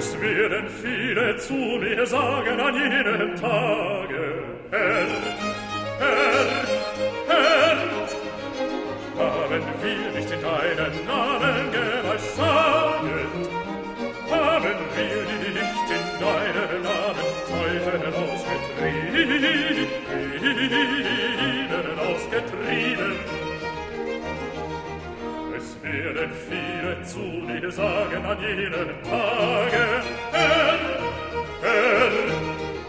es werden viele zu mir sagen an jenem Tage, Herr, Herr, Herr, haben wir nicht in deinen Namen gerecht sagen, haben wir nicht wären viele zu dir sagen an jenen Tage. Herr, Herr,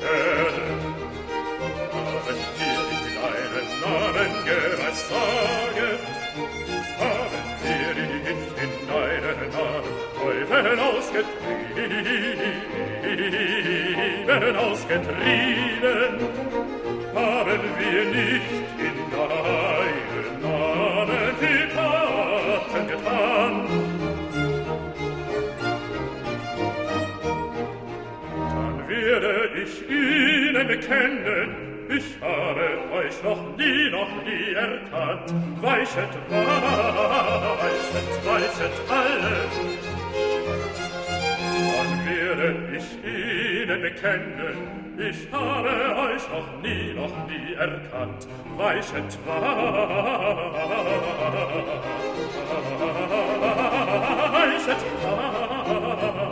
Herr, haben wir nicht deinen Namen geweissage, haben wir nicht in deinen Namen Teufel ausgetrieben, ausgetrieben. werde ich ihnen bekennen, ich habe euch noch nie, noch nie erkannt. Weichet, weichet, weichet alle. Dann werde ich ihnen bekennen, ich habe euch noch nie, noch nie erkannt. Weichet, weichet, weichet alle.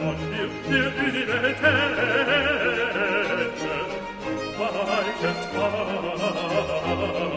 Von dir, dir, dir, dir, dir, merket man